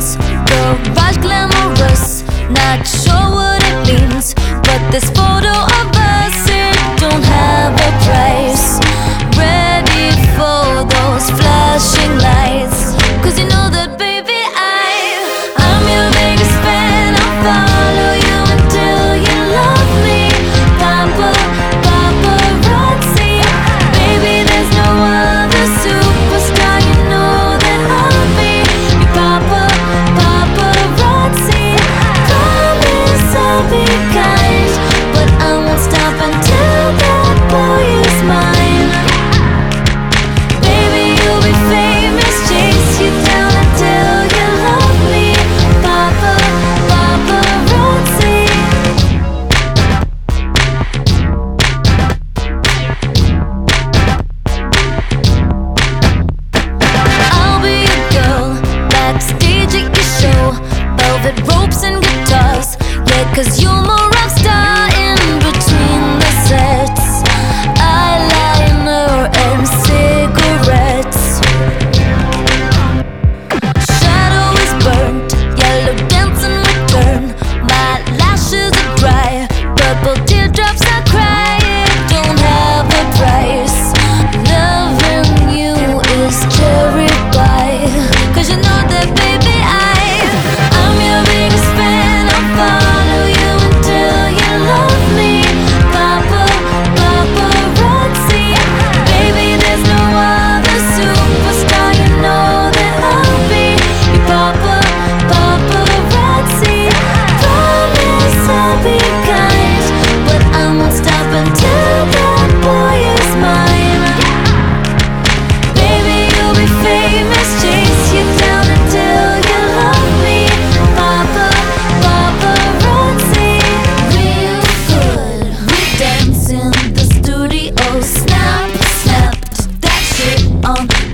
things The glamorous. not sure what it means But this on